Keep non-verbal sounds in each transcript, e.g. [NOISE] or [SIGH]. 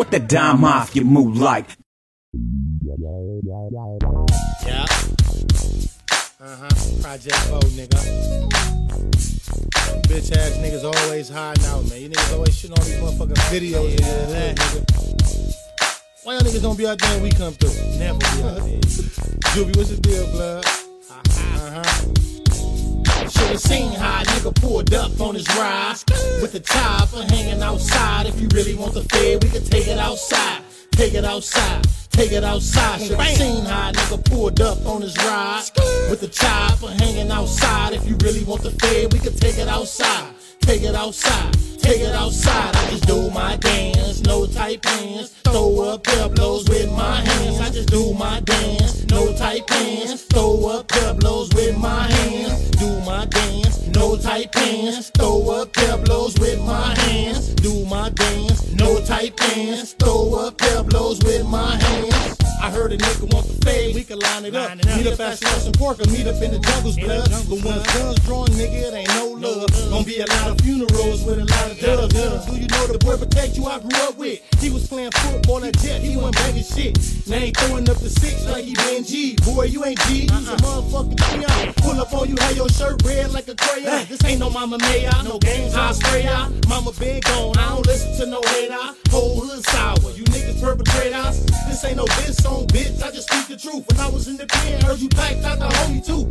What the dime off you move like? Yeah. Uh huh. Project O, nigga. Bitch ass niggas always hiding out, man. You niggas always shitting on these motherfucking videos. Yeah, nigga. Why y'all niggas don't be out there when we come through? Never be out there. Juvie, what's the deal, blood? Uh huh. Should've seen how a nigga pulled up on his ride with the tie for hanging outside. If you really want the fed, we can take it outside. Take it outside. Take it outside. Should've seen how a nigga pulled up on his ride with the tie for hanging outside. If you really want the fed, we can take it outside. Take it outside. Take it outside. I just do my dance. No tight pants. Throw up Pueblos with my hands. I just do my dance. No tight pants. Throw up Pueblos with my hands. Do my dance. No tight pants. Throw up Pueblos with my hands. Do my dance. No tight pants. Throw up Pueblos with my hands. I heard a nigga want the fade, we can line it up. Meet up at Slush and Porker, meet up in the jungles, blood. But when the guns drawn, nigga, it ain't no love. Gonna be a lot of funerals with a lot of doves. Do you know the boy protect you I grew up with? He was playing football at Jet, he wasn't banging shit. Now he throwing up the six like he been G. Boy, you ain't G, you's a uh-uh. motherfucking peon. Pull up on you, have your shirt red like a crayon. This ain't no mama mayor, no games I spray out. Mama been gone, I don't listen to no hater. Whole hood sour, you niggas perpetrators. This ain't no bitch on bitch, I just speak the truth. When I was in the pen, heard you backed out the homie too.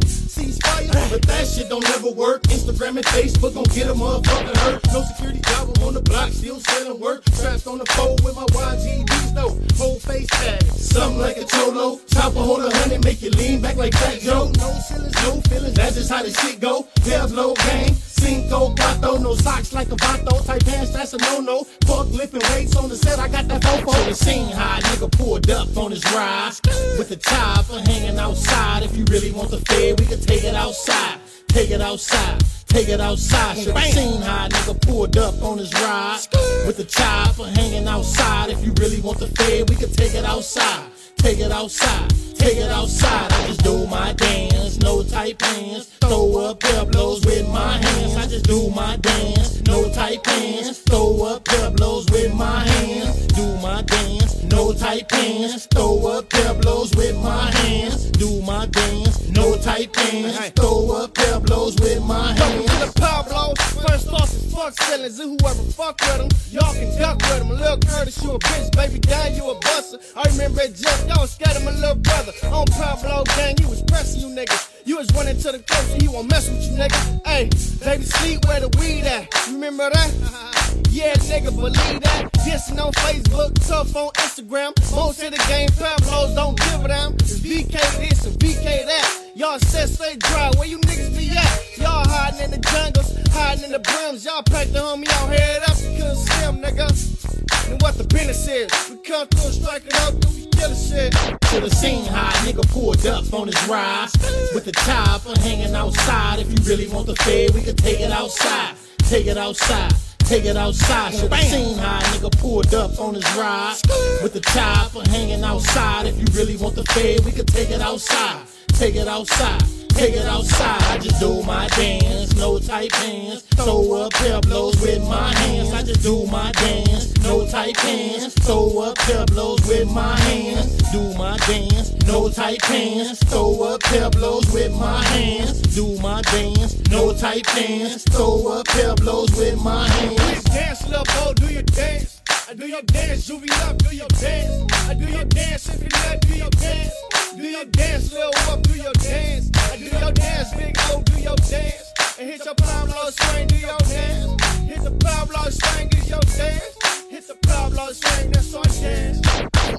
Ceasefire, but that shit don't never work. Instagram and Facebook gon' get a motherfucker hurt. No security job, I'm on the block, still selling work. Trapped on the pole with my YGDs, no whole face tag. Something like a cholo, hold a hundred, make you lean back like Fat Joe. No feelings, no feelings, that's just how the shit go. Diablo gang, Cinco Gato, no socks like a vato. Tight pants, that's a no-no. Fuck lifting weights on the set, I got that fofo. Should've seen how a nigga pulled up on his ride with the tie for hanging outside. If you really want the fed, we can take it outside. Take it outside. Take it outside. Should've seen how a nigga pulled up on his ride with the tie for hanging outside. If you really want the fed, we can take it outside. Take it outside. Take it outside. I just do my dance. No tight pants. Throw up Pueblos with my hands. I just do my dance. No tight pants. Throw up Pueblos with my hands. Do my dance. No tight pants. Throw up Pueblos with my hands. Do my dance. No tight pants. Throw up fuck sellers whoever fuck with them. Y'all can duck with them. Lil Curtis, you a bitch. Baby Dan, you a buster. I remember it just, y'all scared of my little brother. On Pablo gang, he was pressing you niggas. You was running to the coast and he won't mess with you niggas. Hey, baby, sleep where the weed at. Remember that? [LAUGHS] Yeah, nigga, believe that. Dissing on Facebook, tough on Instagram. Most of the game, Pablos don't give a damn. It's VK this and VK that. Y'all said stay dry, where you niggas be at? Y'all hiding in the jungles, hiding in the brims. Y'all pack the homie out, head up, you couldn't see him, nigga. And what the business is, we come through and strike it up, we kill the shit. Should've seen how a nigga pulled up on his ride with the tie for hanging outside. If you really want the fed, we can take it outside. Take it outside. Take it outside. Should've seen how a nigga pulled up on his ride with the for hanging outside. If you really want the fade, we can take it outside. Take it outside. Take it outside. I just do my dance. No tight pants. Throw up Pueblos with my hands. I just do my dance. No tight pants. Throw up Pueblos with my hands. Do my dance. No tight pants. Throw up Pueblos with my hands. Do my dance. No tight pants. Throw up Pueblos with my hands. dance, lil' bo, do your dance. I do your dance, Juvie up, do your dance. I do your dance, if you let, do your dance. Do your dance, lil' whoop, do your dance. Dance, big O, do your dance. And hit your Pablo swing, do your dance. Hit the Pablo swing, do your dance. Hit the swing, that's.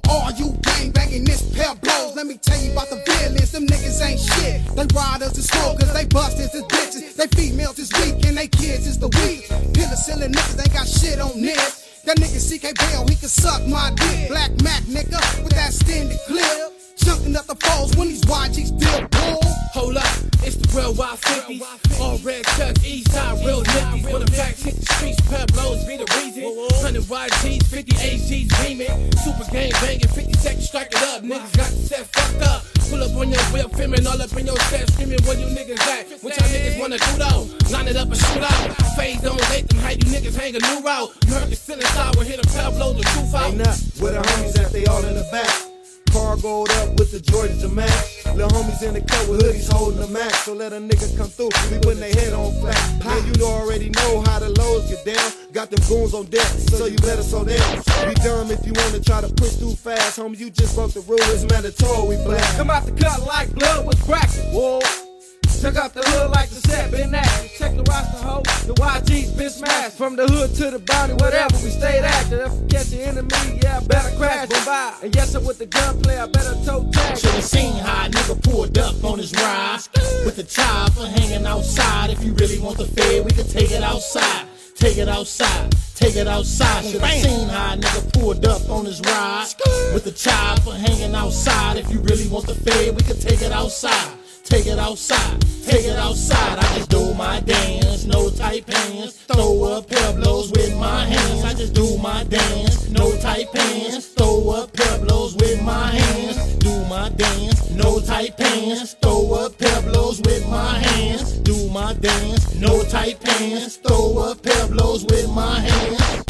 All you gang banging this pair blows. Let me tell you about the villains. Them niggas ain't shit. They riders and smokers. They busters is bitches. They females is weak and they kids is the weak. Pillar selling niggas ain't got shit on this. That nigga CK Bell, he can suck my dick. Black Mac nigga with that extended clip. Chunking up the foes when these YGs deal bull. Hold up, it's the real Y50. All red cuts, east side, real nifty. When the facts hit the streets, Pablos be the reason. 100 YGs, 50 AGs beaming. Super game banging, 50 seconds, strike it up. Niggas got the set fucked up. Pull up on your whip, filming all up in your set, screaming where you niggas at. What y'all niggas wanna do though? Line it up and shoot out. Phase don't let them how you niggas hang a new route. You heard the ceiling sour, hit a Pablo, the truth out. Ain't not where the homies at, they all in the back. Cargoed up with the Jordans to match. Little homies in the cut with hoodies holding the max. So let a nigga come through. We putting their head on flat. Man, you already know how the lows get down. Got them goons on deck, so you better slow down. Be dumb if you wanna try to push too fast. Homie, you just broke the rules. It's mandatory, we blast. Come out the cut like blood was cracking. Whoa. Check out the hood like the set been acting. Check the roster hoe, the YG's been smashed. From the hood to the bounty, whatever, we active. If catch an enemy, yeah, I better crash. Boom, bye. And yes, I'm with the gunplay, I better toe tag. Should've seen how a nigga pulled up on his ride with the chopper hanging outside. If you really want the fed, we can take it outside. Take it outside, take it outside. Should've seen how a nigga pulled up on his ride with the chopper hanging outside. If you really want the fed, we can take it outside. Take it outside, take it outside. I just do my dance, no tight pants. Throw up pants. Throw up Pueblos with my hands. Do my dance, no tight pants. Throw up Pueblos with my hands.